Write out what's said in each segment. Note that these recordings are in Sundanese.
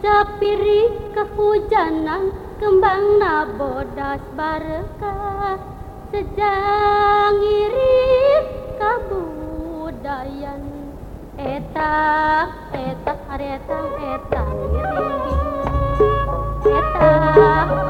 sapiri kehujanan kembang nabodas barkah sejang iris kabudayan. Eta eta haretang eta iring eta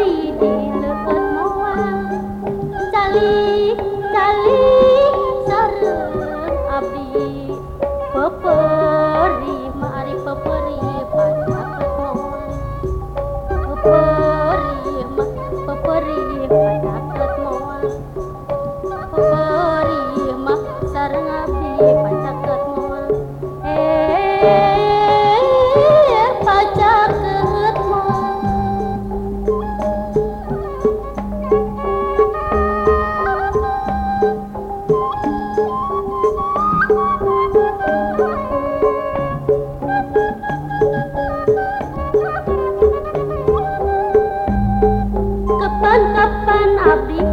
Floride. Kapan abdi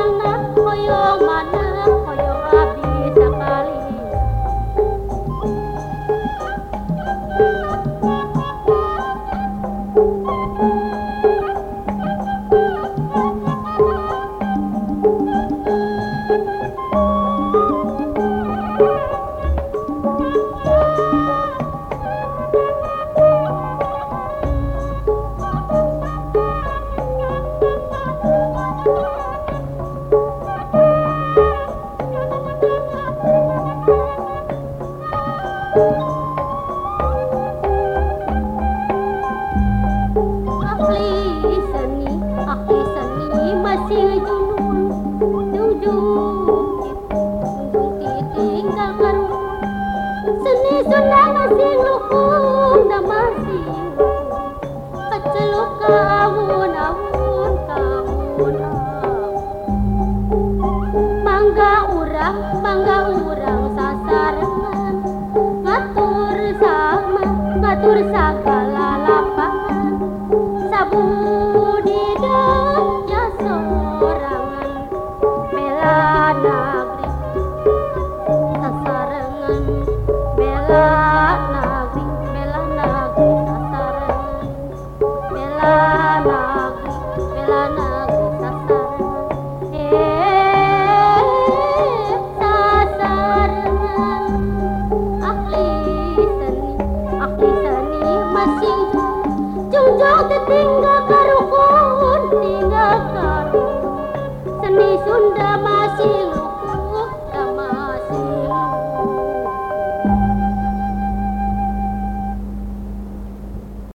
Música cursava Jauh tinggalkan rukun, tinggalkan seni Sunda masih.